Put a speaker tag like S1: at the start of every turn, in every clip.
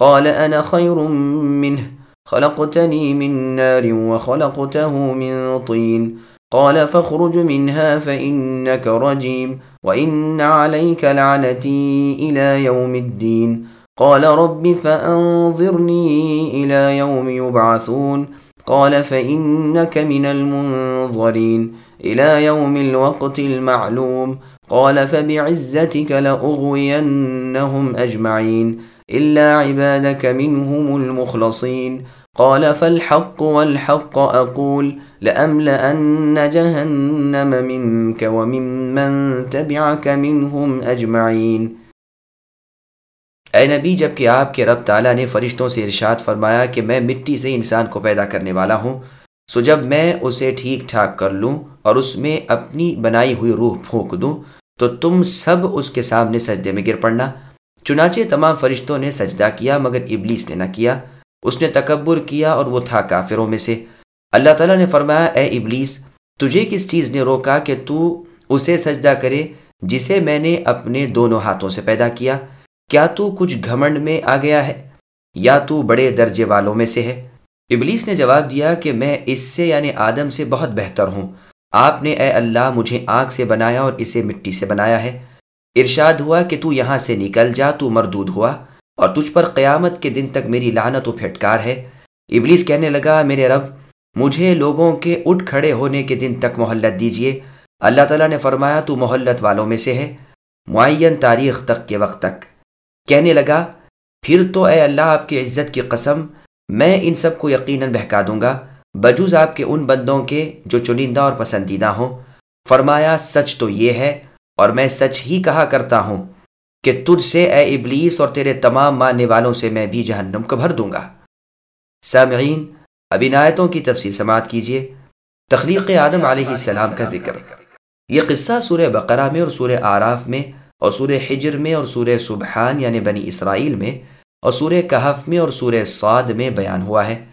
S1: قال أنا خير منه. خلقتني من نار وخلقته من طين. قال فاخرج منها فإنك رجيم. وإن عليك لعنتي إلى يوم الدين. قال رب فأنظرني إلى يوم يبعثون. قال فإنك من المنظرين. إلى يوم الوقت المعلوم. قال فبعزتك لأغوينهم أجمعين. إلا عبادك منهم المخلصين. قال فالحق والحق أقول لأملأن جهنم منك وممن تبعك منهم أجمعين.
S2: اے نبی، جبکہ آپ کے رب تعالیٰ نے فرشتوں سے ارشاد فرمایا کہ میں مٹی سے انسان کو پیدا کرنے والا ہوں، سو جب میں اسے ٹھیک ٹھاک کر لوں اور اس میں اپنی بنائی ہوئی روح پھونک دوں، تو تم سب اس کے سامنے سجدے میں گر پڑنا چنانچہ تمام فرشتوں نے سجدہ کیا مگر ابلیس نے نہ کیا۔ اس نے تکبر کیا اور وہ تھا کافروں میں سے۔ اللہ تعالیٰ نے فرمایا، اے ابلیس، تجھے کس چیز نے روکا کہ تو اسے سجدہ کرے جسے میں نے اپنے دونوں ہاتھوں سے پیدا کیا؟ کیا تو کچھ گھمنڈ میں آ گیا ہے؟ یا تو بڑے درجے والوں میں سے ہے؟ ابلیس نے جواب دیا کہ میں اس سے یعنی آدم سے بہت بہتر ہوں۔ آپ نے، اے اللہ، مجھے آنکھ سے بنایا اور اسے مٹی سے بنایا ہے۔ ارشاد ہوا کہ تو یہاں سے نکل جا، تو مردود ہوا اور تجھ پر قیامت کے دن تک میری لانت و پھٹکار ہے۔ ابلیس کہنے لگا، میرے رب، مجھے لوگوں کے اٹھ کھڑے ہونے کے دن تک محلت دیجیے اللہ تعالیٰ نے فرمایا، تو محلت والوں میں سے ہے، معین تاریخ تک کے وقت تک۔ کہنے لگا، پھر تو اے اللہ، آپ کی عزت کی قسم، میں ان سب کو یقیناً بہکا دوں گا۔ بجوز آپ کے ان بندوں کے جو چنندہ اور پسندیدہ ہوں۔ فرمایا، سچ تو یہ ہے اور میں سچ ہی کہا کرتا ہوں کہ تجھ سے اے ابلیس اور تیرے تمام ماننے والوں سے میں بھی جہنم کو بھر دوں گا۔ سامعین، اب عنایتوں کی تفصیل سماعت کیجیے۔ تخلیق آدم علیہ السلام کا ذکر۔ یہ قصہ سورہ بقرہ میں اور سورہ آراف میں اور سورہ حجر میں اور سورہ سبحان یعنی بنی اسرائیل میں اور سورہ کہف میں اور سورہ سعد میں بیان ہوا ہے۔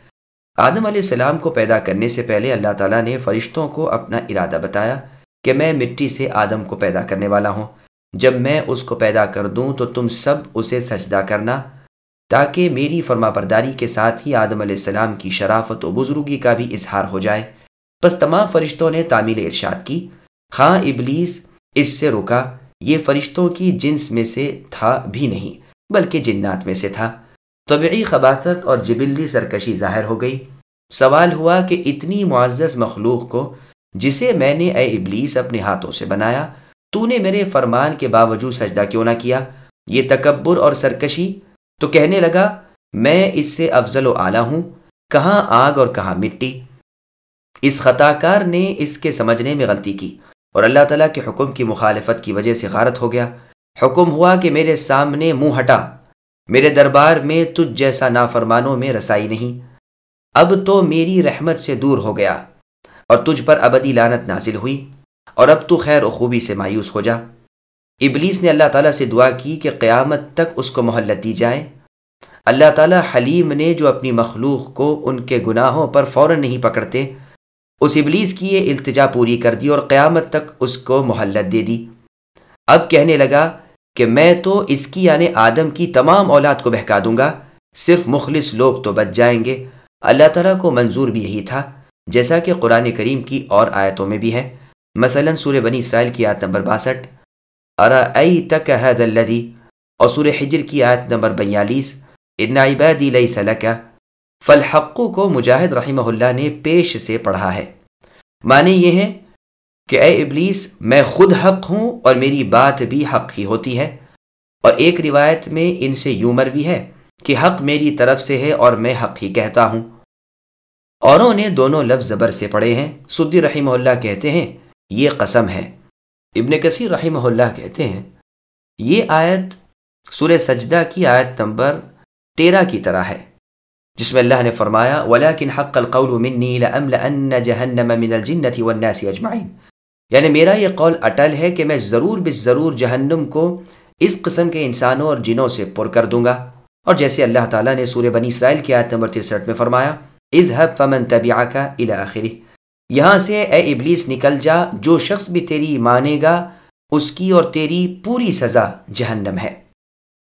S2: آدم علیہ السلام کو پیدا کرنے سے پہلے اللہ تعالیٰ نے فرشتوں کو اپنا ارادہ بتایا کہ میں مٹی سے آدم کو پیدا کرنے والا ہوں۔ جب میں اس کو پیدا کر دوں تو تم سب اسے سجدہ کرنا، تاکہ میری فرما برداری کے ساتھ ہی آدم علیہ السلام کی شرافت و بزرگی کا بھی اظہار ہو جائے۔ بس تمام فرشتوں نے تعمیل ارشاد کی۔ ہاں ابلیس، اس سے رکا۔ یہ فرشتوں کی جنس میں سے تھا بھی نہیں، بلکہ جنات میں سے تھا۔ طبعی خباثت اور جبلی سرکشی ظاہر ہو گئی۔ سوال ہوا کہ اتنی معزز مخلوق کو جسے میں نے اے ابلیس اپنے ہاتھوں سے بنایا، تو نے میرے فرمان کے باوجود سجدہ کیوں نہ کیا؟ یہ تکبر اور سرکشی؟ تو کہنے لگا، میں اس سے افضل و اعلیٰ ہوں، کہاں آگ اور کہاں مٹی؟ اس خطا کار نے اس کے سمجھنے میں غلطی کی اور اللہ تعالیٰ کے حکم کی مخالفت کی وجہ سے غارت ہو گیا۔ حکم ہوا کہ میرے سامنے منہ ہٹا۔ میرے دربار میں تجھ جیسا نافرمانوں میں رسائی نہیں۔ اب تو میری رحمت سے دور ہو گیا۔ اور تجھ پر ابدی لانت نازل ہوئی۔ اور اب تو خیر و خوبی سے مایوس ہو جا۔ ابلیس نے اللہ تعالیٰ سے دعا کی کہ قیامت تک اس کو محلت دی جائے۔ اللہ تعالیٰ حلیم نے جو اپنی مخلوق کو ان کے گناہوں پر فوراً نہیں پکڑتے، اس ابلیس کی یہ التجا پوری کر دی اور قیامت تک اس کو محلت دے دی۔ اب کہنے لگا کہ میں تو اس کی یعنی آدم کی تمام اولاد کو بہکا دوں گا، صرف مخلص لوگ تو بچ جائیں گے۔ اللہ تعالیٰ کو منظور بھی یہی تھا۔ جیسا کہ قرآن کریم کی اور آیتوں میں بھی ہے۔ مثلا سور بنی اسرائیل کی آیت نمبر باسٹھ۔ ارا تک الدی اور سور حجر کی آیت نمبر بیالیس عبادی لئی سلکا فلحقو کو مجاہد رحمہ اللہ نے پیش سے پڑھا ہے۔ معنی یہ ہے کہ اے ابلیس، میں خود حق ہوں اور میری بات بھی حق ہی ہوتی ہے۔ اور ایک روایت میں ان سے یوں مروی ہے کہ حق میری طرف سے ہے اور میں حق ہی کہتا ہوں۔ اوروں نے دونوں لفظ زبر سے پڑھے ہیں۔ سدی رحمہ اللہ کہتے ہیں، یہ قسم ہے۔ ابن کثیر رحمہ اللہ کہتے ہیں، یہ آیت سورہ سجدہ کی آیت نمبر تیرہ کی طرح ہے، جس میں اللہ نے فرمایا ولیکن حق القول منی لأملأن جہنم من الجنة والناس اجمعین یعنی میرا یہ قول اٹل ہے کہ میں ضرور بس ضرور جہنم کو اس قسم کے انسانوں اور جنوں سے پر کر دوں گا۔ اور جیسے اللہ تعالیٰ نے سورہ بنی اسرائیل کی آیت نمبر 63 میں فرمایا اذهب فمن تبعك الى آخری یہاں سے اے ابلیس نکل جا، جو شخص بھی تیری مانے گا، اس کی اور تیری پوری سزا جہنم ہے۔